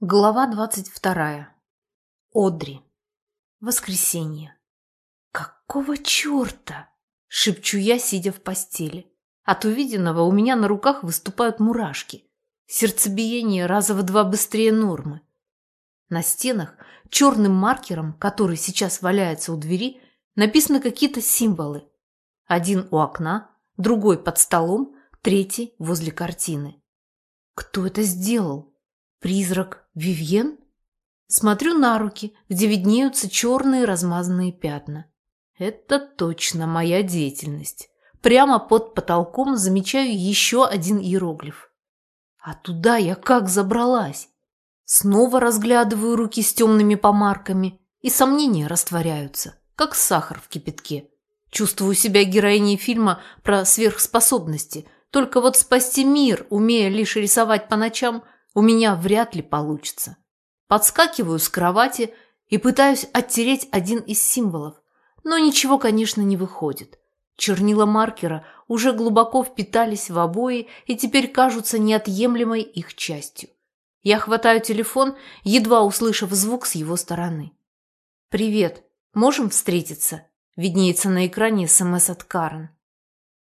Глава двадцать вторая. Одри. Воскресенье. «Какого черта?» – шепчу я, сидя в постели. От увиденного у меня на руках выступают мурашки. Сердцебиение раза в два быстрее нормы. На стенах черным маркером, который сейчас валяется у двери, написаны какие-то символы. Один у окна, другой под столом, третий возле картины. Кто это сделал? Призрак Вивьен? Смотрю на руки, где виднеются черные размазанные пятна. Это точно моя деятельность. Прямо под потолком замечаю еще один иероглиф. А туда я как забралась? Снова разглядываю руки с темными помарками, и сомнения растворяются, как сахар в кипятке. Чувствую себя героиней фильма про сверхспособности, только вот спасти мир, умея лишь рисовать по ночам – у меня вряд ли получится. Подскакиваю с кровати и пытаюсь оттереть один из символов, но ничего, конечно, не выходит. Чернила маркера уже глубоко впитались в обои и теперь кажутся неотъемлемой их частью. Я хватаю телефон, едва услышав звук с его стороны. «Привет. Можем встретиться?» Виднеется на экране СМС от Карен.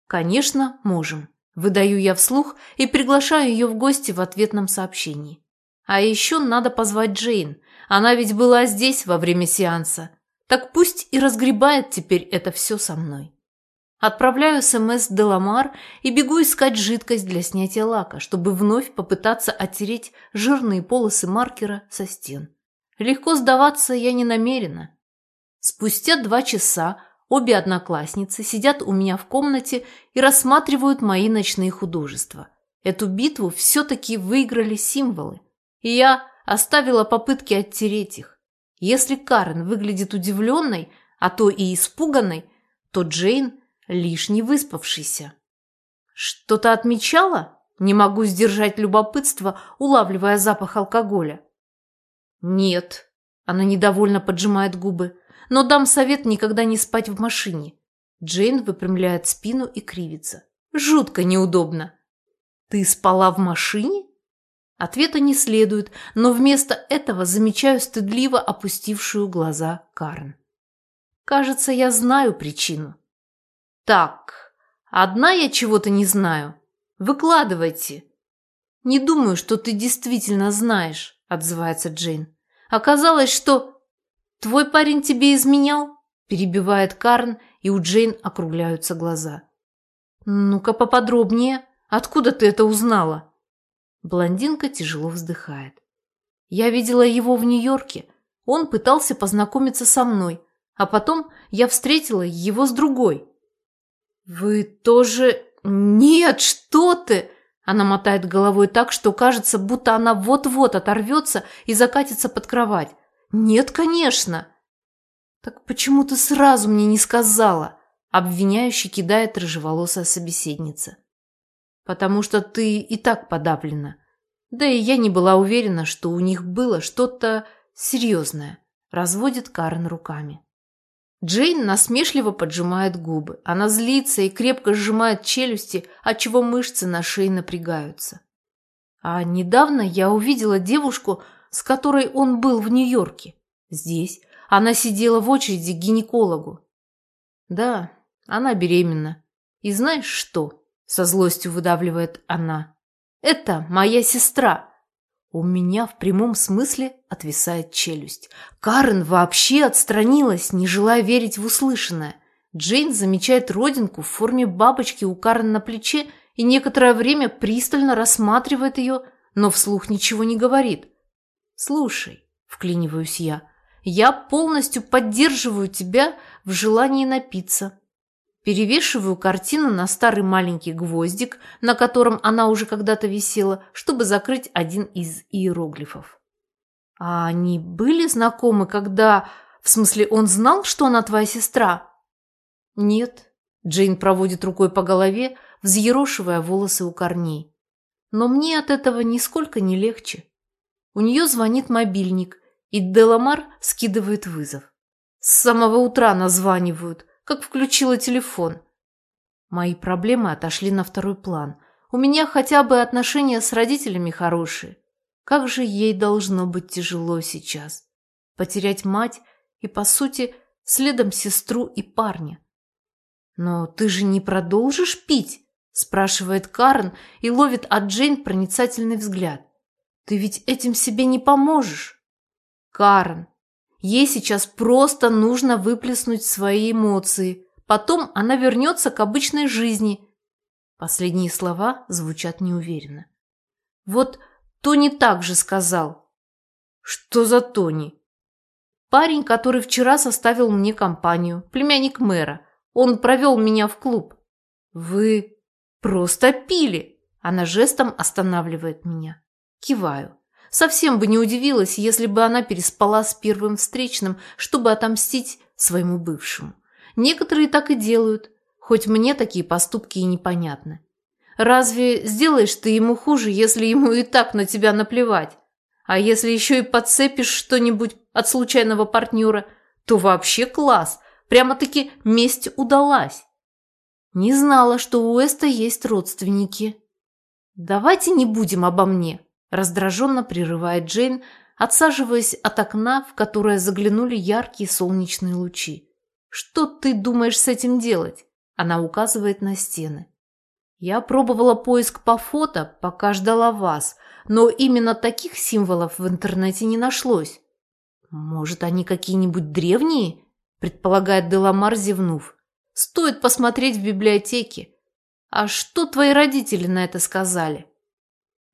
«Конечно, можем». Выдаю я вслух и приглашаю ее в гости в ответном сообщении. А еще надо позвать Джейн. Она ведь была здесь во время сеанса. Так пусть и разгребает теперь это все со мной. Отправляю СМС Деламар и бегу искать жидкость для снятия лака, чтобы вновь попытаться оттереть жирные полосы маркера со стен. Легко сдаваться я не намерена. Спустя два часа Обе одноклассницы сидят у меня в комнате и рассматривают мои ночные художества. Эту битву все-таки выиграли символы, и я оставила попытки оттереть их. Если Карен выглядит удивленной, а то и испуганной, то Джейн лишь не выспавшийся. Что-то отмечала? Не могу сдержать любопытство, улавливая запах алкоголя. Нет. Она недовольно поджимает губы но дам совет никогда не спать в машине. Джейн выпрямляет спину и кривится. Жутко неудобно. Ты спала в машине? Ответа не следует, но вместо этого замечаю стыдливо опустившую глаза Карн. Кажется, я знаю причину. Так, одна я чего-то не знаю. Выкладывайте. Не думаю, что ты действительно знаешь, отзывается Джейн. Оказалось, что «Твой парень тебе изменял?» – перебивает Карн, и у Джейн округляются глаза. «Ну-ка поподробнее. Откуда ты это узнала?» Блондинка тяжело вздыхает. «Я видела его в Нью-Йорке. Он пытался познакомиться со мной, а потом я встретила его с другой». «Вы тоже...» «Нет, что ты!» Она мотает головой так, что кажется, будто она вот-вот оторвется и закатится под кровать. «Нет, конечно!» «Так почему ты сразу мне не сказала?» Обвиняющий кидает рыжеволосая собеседница. «Потому что ты и так подавлена. Да и я не была уверена, что у них было что-то серьезное», разводит Карен руками. Джейн насмешливо поджимает губы. Она злится и крепко сжимает челюсти, отчего мышцы на шее напрягаются. А недавно я увидела девушку, с которой он был в Нью-Йорке. Здесь. Она сидела в очереди к гинекологу. Да, она беременна. И знаешь что? Со злостью выдавливает она. Это моя сестра. У меня в прямом смысле отвисает челюсть. Карен вообще отстранилась, не желая верить в услышанное. Джейн замечает родинку в форме бабочки у Карен на плече и некоторое время пристально рассматривает ее, но вслух ничего не говорит. «Слушай», — вклиниваюсь я, — «я полностью поддерживаю тебя в желании напиться». Перевешиваю картину на старый маленький гвоздик, на котором она уже когда-то висела, чтобы закрыть один из иероглифов. «А они были знакомы, когда... В смысле, он знал, что она твоя сестра?» «Нет», — Джейн проводит рукой по голове, взъерошивая волосы у корней. «Но мне от этого нисколько не легче». У нее звонит мобильник, и Деламар скидывает вызов. С самого утра названивают, как включила телефон. Мои проблемы отошли на второй план. У меня хотя бы отношения с родителями хорошие. Как же ей должно быть тяжело сейчас. Потерять мать и, по сути, следом сестру и парня. «Но ты же не продолжишь пить?» – спрашивает Карен и ловит от Джейн проницательный взгляд. «Ты ведь этим себе не поможешь». «Карен, ей сейчас просто нужно выплеснуть свои эмоции. Потом она вернется к обычной жизни». Последние слова звучат неуверенно. «Вот Тони также сказал». «Что за Тони?» Парень, который вчера составил мне компанию, племянник мэра. Он провел меня в клуб. Вы просто пили. Она жестом останавливает меня. Киваю. Совсем бы не удивилась, если бы она переспала с первым встречным, чтобы отомстить своему бывшему. Некоторые так и делают, хоть мне такие поступки и непонятны. Разве сделаешь ты ему хуже, если ему и так на тебя наплевать? А если еще и подцепишь что-нибудь от случайного партнера, то вообще класс. Прямо-таки месть удалась. Не знала, что у Эста есть родственники. «Давайте не будем обо мне», – раздраженно прерывает Джейн, отсаживаясь от окна, в которое заглянули яркие солнечные лучи. «Что ты думаешь с этим делать?» Она указывает на стены. «Я пробовала поиск по фото, пока ждала вас, но именно таких символов в интернете не нашлось. Может, они какие-нибудь древние? Предполагает Деламар, зевнув. Стоит посмотреть в библиотеке. А что твои родители на это сказали?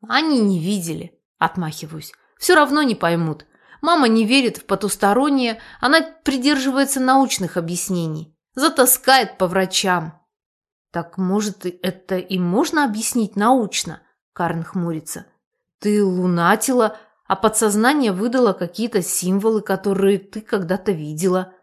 Они не видели, отмахиваюсь. Все равно не поймут. Мама не верит в потустороннее, она придерживается научных объяснений. Затаскает по врачам. Так, может, это и можно объяснить научно? Карн хмурится. Ты лунатила, а подсознание выдало какие-то символы, которые ты когда-то видела.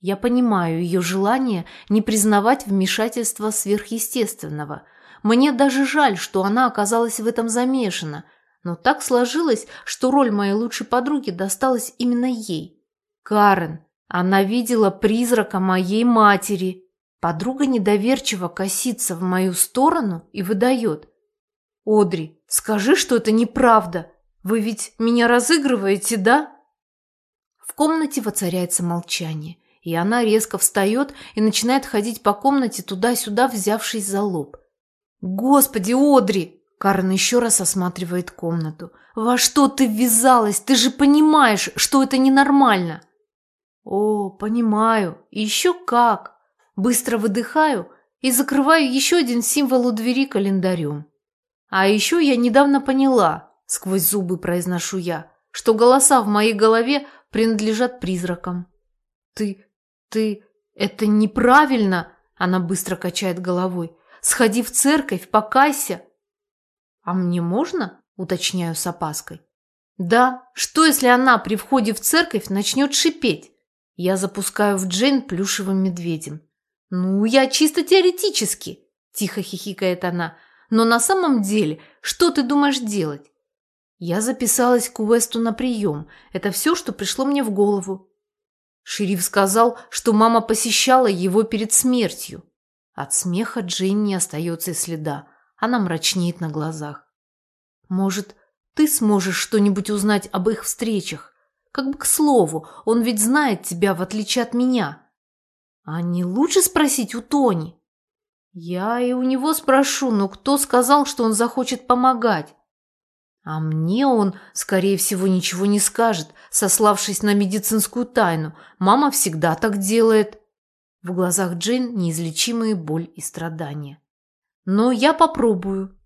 Я понимаю ее желание не признавать вмешательства сверхъестественного. Мне даже жаль, что она оказалась в этом замешана, но так сложилось, что роль моей лучшей подруги досталась именно ей. Карен, она видела призрака моей матери. Подруга недоверчиво косится в мою сторону и выдает. «Одри, скажи, что это неправда. Вы ведь меня разыгрываете, да?» В комнате воцаряется молчание, и она резко встает и начинает ходить по комнате туда-сюда, взявшись за лоб. «Господи, Одри!» Карен еще раз осматривает комнату. «Во что ты ввязалась? Ты же понимаешь, что это ненормально!» «О, понимаю. Еще как!» Быстро выдыхаю и закрываю еще один символ у двери календарем. А еще я недавно поняла, сквозь зубы произношу я, что голоса в моей голове принадлежат призракам. Ты, ты, это неправильно, она быстро качает головой. Сходи в церковь, покайся. А мне можно? Уточняю с опаской. Да, что если она при входе в церковь начнет шипеть? Я запускаю в Джейн плюшевым медведем. Ну, я чисто теоретически, тихо хихикает она. Но на самом деле, что ты думаешь делать? Я записалась к Уэсту на прием. Это все, что пришло мне в голову. Шериф сказал, что мама посещала его перед смертью. От смеха Джейн не остается и следа. Она мрачнеет на глазах. Может, ты сможешь что-нибудь узнать об их встречах? Как бы к слову, он ведь знает тебя, в отличие от меня. А не лучше спросить у Тони? Я и у него спрошу, но кто сказал, что он захочет помогать? А мне он, скорее всего, ничего не скажет, сославшись на медицинскую тайну. Мама всегда так делает. В глазах Джейн неизлечимые боль и страдания. Но я попробую.